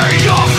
Free your